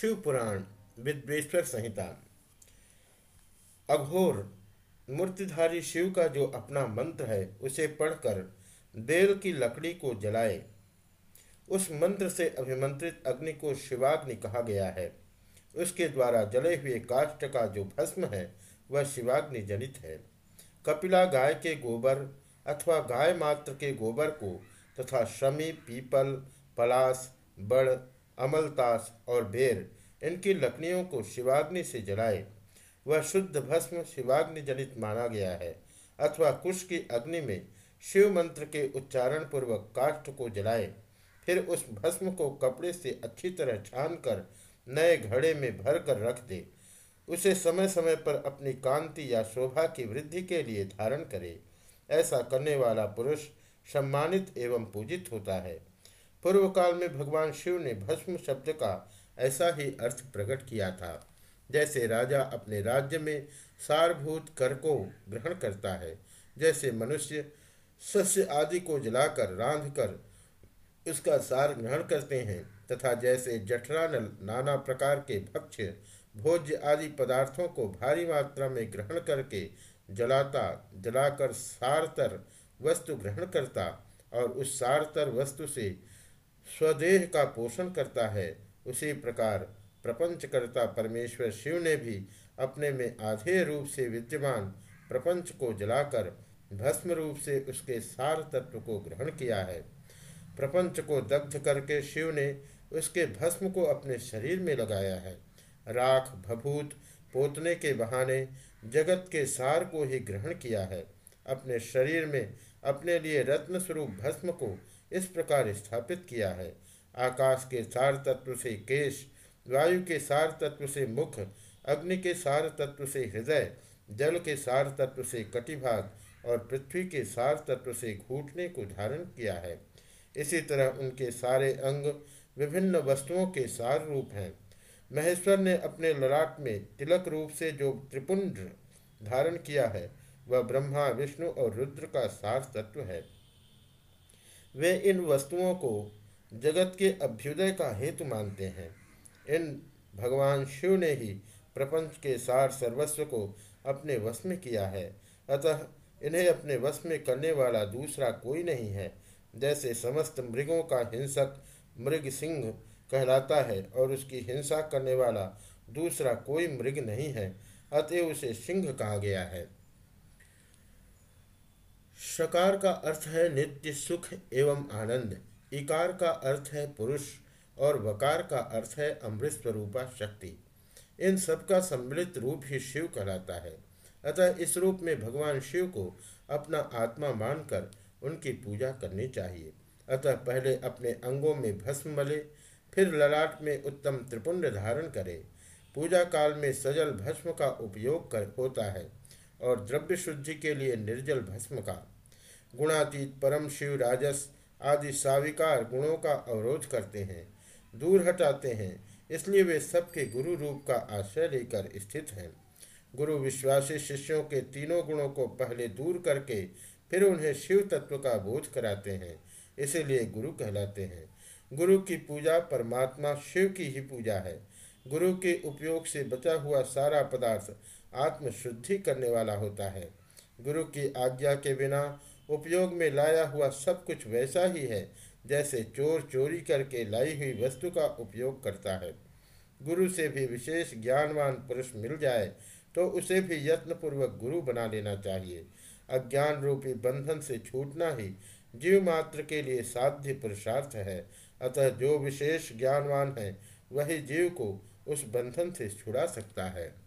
शिव पुराण विद्वेश्वर संहिता। अघोर, मूर्तिधारी शिव का जो अपना मंत्र है, उसे पढ़कर बेल की लकड़ी को जलाए। उस मंत्र से अभिमंत्रित अग्नि को शिवाग्नि कहा गया है। उसके द्वारा जले हुए काष्ठ का जो भस्म है, वह शिवाग्नि जनित है। कपिला गाय के गोबर अथवा गाय मात्र के गोबर को तथा शमी, पीपल पलास बड़ अमलतास और बेर इनकी लकड़ियों को शिवाग्नि से जलाए। वह शुद्ध भस्म शिवाग्नि जनित माना गया है, अथवा कुश की अग्नि में शिव मंत्र के उच्चारण पूर्वक काष्ठ को जलाए। फिर उस भस्म को कपड़े से अच्छी तरह छान कर नए घड़े में भर कर रख दे। उसे समय समय पर अपनी कांति या शोभा की वृद्धि के लिए धारण करे। ऐसा करने वाला पुरुष सम्मानित एवं पूजित होता है। पूर्व काल में भगवान शिव ने भस्म शब्द का ऐसा ही अर्थ प्रकट किया था, जैसे राजा अपने राज्य में सारभूत कर को ग्रहण करता है, जैसे मनुष्य सस्य आदि को जलाकर रांध कर उसका सार ग्रहण करते हैं, तथा जैसे जठरा नाना प्रकार के भक्ष्य, भोज्य आदि पदार्थों को भारी मात्रा में ग्रहण करके जलाता, जलाकर सारतर वस्तु ग्रहण करता और उस सारतर वस्तु से स्वदेह का पोषण करता है, उसी प्रकार प्रपंच करता परमेश्वर शिव ने भी अपने में आधेय रूप से विद्यमान प्रपंच को जलाकर भस्म रूप से उसके सार तत्व को ग्रहण किया है। प्रपंच को दग्ध करके शिव ने उसके भस्म को अपने शरीर में लगाया है। राख, भभूत, पोतने के बहाने जगत के सार को ही ग्रहण किया है। अपने शरीर में अपने लिए रत्न स्वरूप भस्म को इस प्रकार स्थापित किया है। आकाश के सार तत्व से केश, वायु के सार तत्व से मुख, अग्नि के सार तत्व से हृदय, जल के सार तत्व से कटिभाग और पृथ्वी के सार तत्व से घूटने को धारण किया है। इसी तरह उनके सारे अंग विभिन्न वस्तुओं के सार रूप हैं। महेश्वर ने अपने ललाट में तिलक रूप से जो त्रिपुंड धारण किया है, वह ब्रह्मा, विष्णु और रुद्र का सार तत्व है। वे इन वस्तुओं को जगत के अभ्युदय का हेतु मानते हैं। इन भगवान शिव ने ही प्रपंच के सार सर्वस्व को अपने वश में किया है। अतः इन्हें अपने वश में करने वाला दूसरा कोई नहीं है। जैसे समस्त मृगों का हिंसक मृग सिंह कहलाता है और उसकी हिंसा करने वाला दूसरा कोई मृग नहीं है, अतएव उसे सिंह कहा गया है। शकार का अर्थ है नित्य सुख एवं आनंद। इकार का अर्थ है पुरुष और वकार का अर्थ है अमृत स्वरूपा शक्ति। इन सब का सम्मिलित रूप ही शिव कहलाता है। अतः इस रूप में भगवान शिव को अपना आत्मा मानकर उनकी पूजा करनी चाहिए। अतः पहले अपने अंगों में भस्म मले, फिर ललाट में उत्तम त्रिपुंड धारण करे। पूजा काल में सजल भस्म का उपयोग कर होता है और द्रव्य शुद्धि के लिए निर्जल भस्म का। गुणातीत, परम शिव, राजस आदि साविकार गुणों का अवरोध करते हैं, दूर हटाते हैं। इसलिए वे सबके गुरु रूप का आश्रय लेकर स्थित हैं। गुरु विश्वासी शिष्यों के तीनों गुणों को पहले दूर करके फिर उन्हें शिव तत्व का बोध कराते हैं। इसीलिए गुरु कहलाते हैं। गुरु की पूजा परमात्मा शिव की ही पूजा है। गुरु के उपयोग से बचा हुआ सारा पदार्थ आत्मशुद्धि करने वाला होता है। गुरु की आज्ञा के बिना उपयोग में लाया हुआ सब कुछ वैसा ही है, जैसे चोर चोरी करके लाई हुई वस्तु का उपयोग करता है। गुरु से भी विशेष ज्ञानवान पुरुष मिल जाए तो उसे भी यत्नपूर्वक गुरु बना लेना चाहिए। अज्ञान रूपी बंधन से छूटना ही जीव मात्र के लिए साध्य पुरुषार्थ है। अतः जो विशेष ज्ञानवान है, वही जीव को उस बंधन से छुड़ा सकता है।